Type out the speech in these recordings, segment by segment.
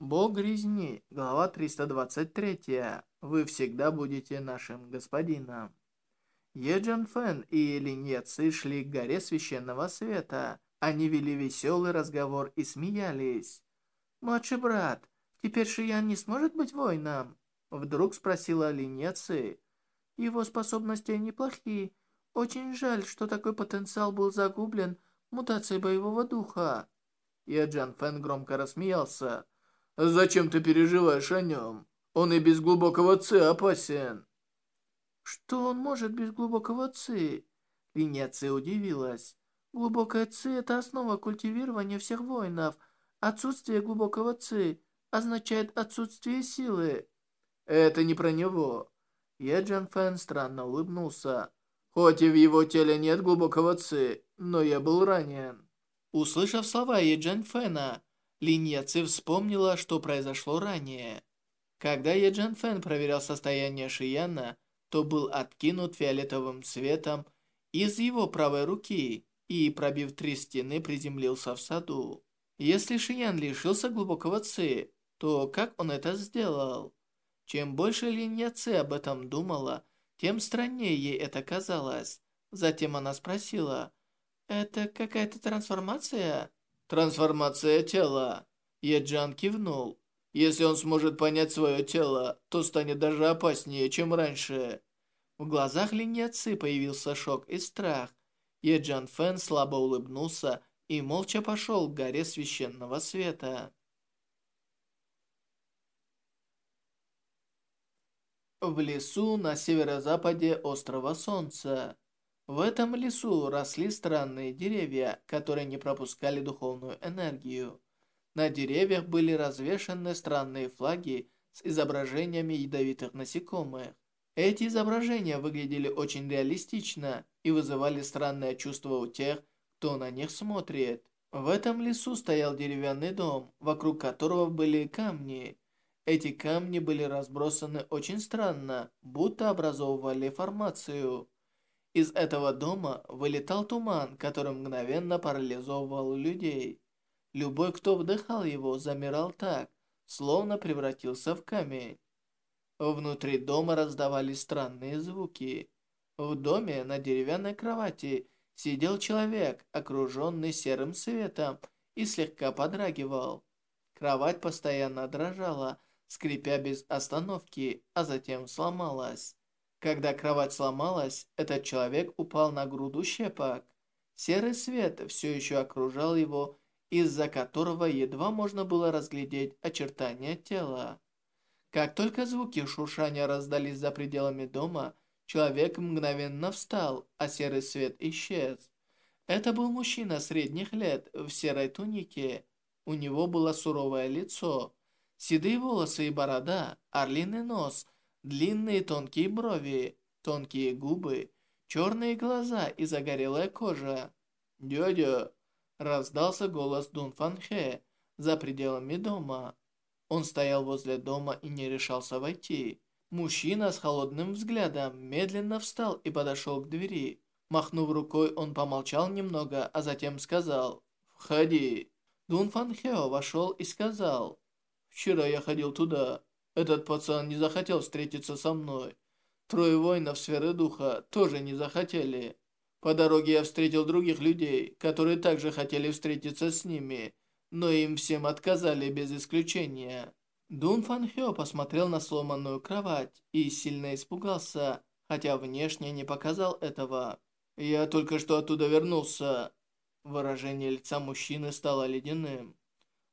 Бог резни, глава 323. Вы всегда будете нашим господином. Еджан Фэн и Линье Ци шли к горе священного света. Они вели веселый разговор и смеялись. «Младший брат, теперь Шиян не сможет быть воином?» Вдруг спросила Линье Ци. «Его способности неплохие. Очень жаль, что такой потенциал был загублен мутацией боевого духа». Еджан Фэн громко рассмеялся. Зачем ты переживаешь о нем? Он и без глубокого ци опасен. Что он может без глубокого ци? Линия ци удивилась. Глубокая ци – это основа культивирования всех воинов. Отсутствие глубокого ци означает отсутствие силы. Это не про него. Еджан Фэн странно улыбнулся. Хоть и в его теле нет глубокого ци, но я был ранен. Услышав слова Еджан Фэна, Линья Ци вспомнила, что произошло ранее. Когда Еджан Фэн проверял состояние Шияна, то был откинут фиолетовым светом из его правой руки и, пробив три стены, приземлился в саду. Если Шиян лишился глубокого Ци, то как он это сделал? Чем больше Линья Ци об этом думала, тем страннее ей это казалось. Затем она спросила, «Это какая-то трансформация?» Трансформация тела. Еджан кивнул. Если он сможет понять свое тело, то станет даже опаснее, чем раньше. В глазах Линьяцы появился шок и страх. Еджан Фэн слабо улыбнулся и молча пошел к горе священного света. В лесу на северо-западе острова Солнца. В этом лесу росли странные деревья, которые не пропускали духовную энергию. На деревьях были развешаны странные флаги с изображениями ядовитых насекомых. Эти изображения выглядели очень реалистично и вызывали странное чувство у тех, кто на них смотрит. В этом лесу стоял деревянный дом, вокруг которого были камни. Эти камни были разбросаны очень странно, будто образовывали формацию. Из этого дома вылетал туман, который мгновенно парализовывал людей. Любой, кто вдыхал его, замирал так, словно превратился в камень. Внутри дома раздавались странные звуки. В доме на деревянной кровати сидел человек, окруженный серым светом, и слегка подрагивал. Кровать постоянно дрожала, скрипя без остановки, а затем сломалась. Когда кровать сломалась, этот человек упал на груду щепок. Серый свет все еще окружал его, из-за которого едва можно было разглядеть очертания тела. Как только звуки шуршания раздались за пределами дома, человек мгновенно встал, а серый свет исчез. Это был мужчина средних лет в серой тунике. У него было суровое лицо, седые волосы и борода, орлиный нос – Длинные тонкие брови, тонкие губы, черные глаза и загорелая кожа. «Дядя!» – раздался голос Дун Фан Хэ за пределами дома. Он стоял возле дома и не решался войти. Мужчина с холодным взглядом медленно встал и подошел к двери. Махнув рукой, он помолчал немного, а затем сказал «Входи». Дун Фан Хео вошел и сказал «Вчера я ходил туда. Этот пацан не захотел встретиться со мной. Трое воинов сферы духа тоже не захотели. По дороге я встретил других людей, которые также хотели встретиться с ними, но им всем отказали без исключения. Дун Фан Хё посмотрел на сломанную кровать и сильно испугался, хотя внешне не показал этого. «Я только что оттуда вернулся». Выражение лица мужчины стало ледяным.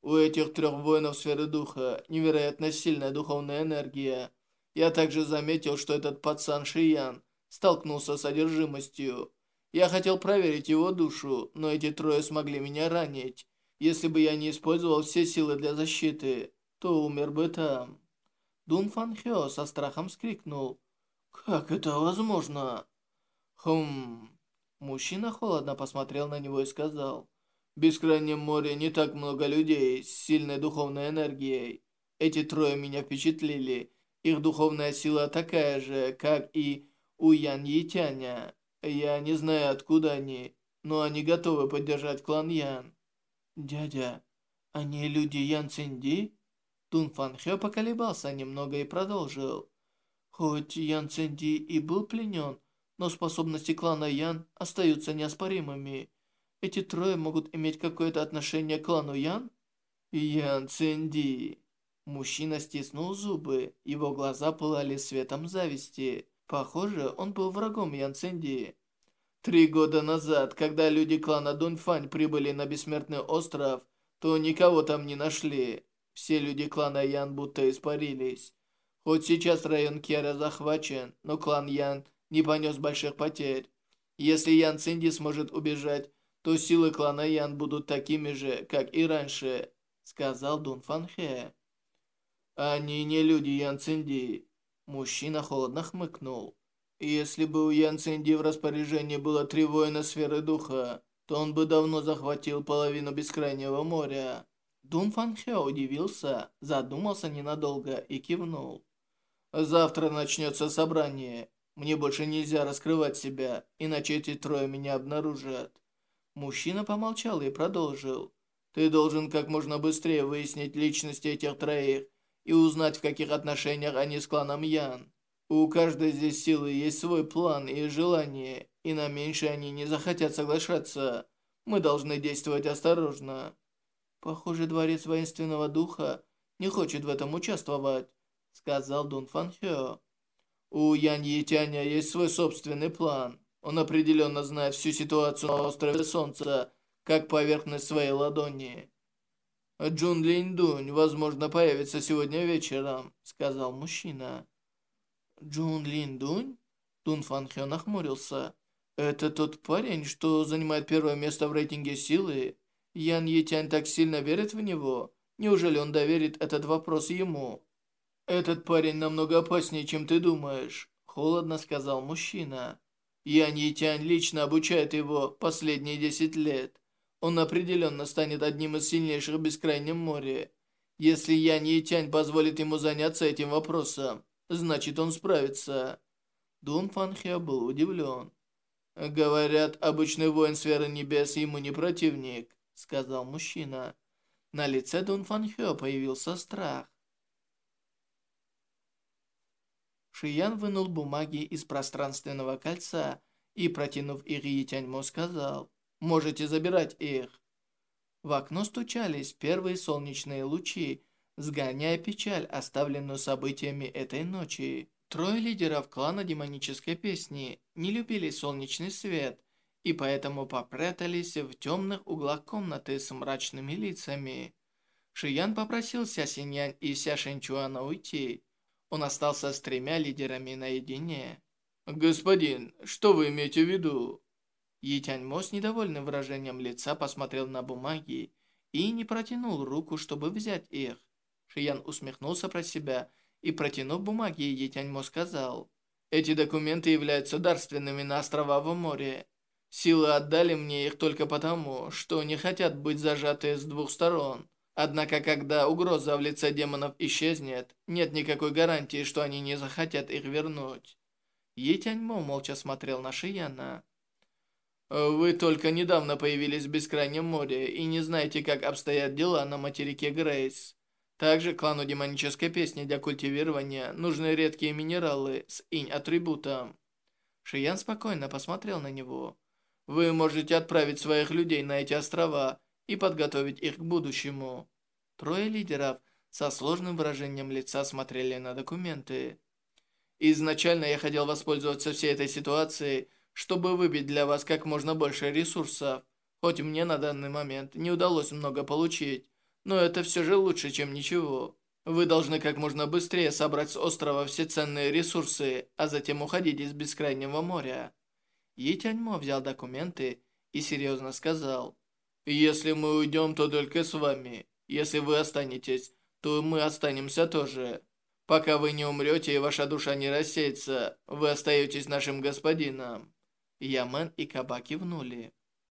У этих трех воинов сферы духа невероятно сильная духовная энергия. Я также заметил, что этот пацан Шиян столкнулся с одержимостью. Я хотел проверить его душу, но эти трое смогли меня ранить. Если бы я не использовал все силы для защиты, то умер бы там. Дун Фан Хё со страхом скрикнул. «Как это возможно?» «Хм...» Мужчина холодно посмотрел на него и сказал. В бескрайнем море не так много людей с сильной духовной энергией. Эти трое меня впечатлили. Их духовная сила такая же, как и у Ян Етяня. Я не знаю, откуда они, но они готовы поддержать клан Ян. Дядя, они люди Ян Цинди? Дун Фан Хё поколебался немного и продолжил. Хоть Ян Цинди и был пленен, но способности клана Ян остаются неоспоримыми. Эти трое могут иметь какое-то отношение к клану Ян? Ян Цинди. Мужчина стиснул зубы, его глаза пылали светом зависти. Похоже, он был врагом Ян Цинди. Три года назад, когда люди клана Дунфань прибыли на Бессмертный остров, то никого там не нашли. Все люди клана Ян будто испарились. Хоть сейчас район Кера захвачен, но клан Ян не понес больших потерь. Если Ян Цинди сможет убежать, то силы клана Ян будут такими же, как и раньше, сказал Дун Фан Хэ. Они не люди Ян Цинди. Мужчина холодно хмыкнул. Если бы у Ян Цинди в распоряжении было три воина сферы духа, то он бы давно захватил половину бескрайнего моря. Дун Фан Хэ удивился, задумался ненадолго и кивнул. Завтра начнется собрание. Мне больше нельзя раскрывать себя, иначе эти трое меня обнаружат. Мужчина помолчал и продолжил. Ты должен как можно быстрее выяснить личности этих троих и узнать, в каких отношениях они с кланом Ян. У каждой здесь силы есть свой план и желание, и на меньше они не захотят соглашаться. Мы должны действовать осторожно. Похоже, Дворец Воинственного Духа не хочет в этом участвовать сказал Дун Фан Хё. У Янь Етяня есть свой собственный план. Он определенно знает всю ситуацию на острове Солнца, как поверхность своей ладони. «Джун Линь-Дунь, возможно, появится сегодня вечером», — сказал мужчина. «Джун Линь-Дунь?» Дун Фан Хё нахмурился. «Это тот парень, что занимает первое место в рейтинге силы? Ян Етянь так сильно верит в него? Неужели он доверит этот вопрос ему?» «Этот парень намного опаснее, чем ты думаешь», – холодно сказал мужчина. «Ян Етянь лично обучает его последние десять лет. Он определенно станет одним из сильнейших в Бескрайнем море. Если Ян Етянь позволит ему заняться этим вопросом, значит он справится». Дун Фанхэ был удивлен. «Говорят, обычный воин сферы небес ему не противник», – сказал мужчина. На лице Дун Фанхэ появился страх. Шиян вынул бумаги из пространственного кольца и, протянув их Етяньмо, сказал, «Можете забирать их». В окно стучались первые солнечные лучи, сгоняя печаль, оставленную событиями этой ночи. Трое лидеров клана демонической песни не любили солнечный свет и поэтому попрятались в темных углах комнаты с мрачными лицами. Шиян попросил Ся Синьян и Ся Шэньчуана уйти, он остался с тремя лидерами наедине. «Господин, что вы имеете в виду?» Етяньмо с недовольным выражением лица посмотрел на бумаги и не протянул руку, чтобы взять их. Шиян усмехнулся про себя и, протянув бумаги, Етяньмо сказал, «Эти документы являются дарственными на острова в море. Силы отдали мне их только потому, что не хотят быть зажаты с двух сторон. Однако, когда угроза в лице демонов исчезнет, нет никакой гарантии, что они не захотят их вернуть. Етяньмо молча смотрел на Шияна. «Вы только недавно появились в Бескрайнем море и не знаете, как обстоят дела на материке Грейс. Также клану демонической песни для культивирования нужны редкие минералы с инь-атрибутом». Шиян спокойно посмотрел на него. «Вы можете отправить своих людей на эти острова, и подготовить их к будущему. Трое лидеров со сложным выражением лица смотрели на документы. Изначально я хотел воспользоваться всей этой ситуацией, чтобы выбить для вас как можно больше ресурсов. Хоть мне на данный момент не удалось много получить, но это все же лучше, чем ничего. Вы должны как можно быстрее собрать с острова все ценные ресурсы, а затем уходить из Бескрайнего моря. Етяньмо взял документы и серьезно сказал. Если мы уйдем, то только с вами. Если вы останетесь, то мы останемся тоже. Пока вы не умрете и ваша душа не рассеется, вы остаетесь нашим господином». Ямен и Каба кивнули.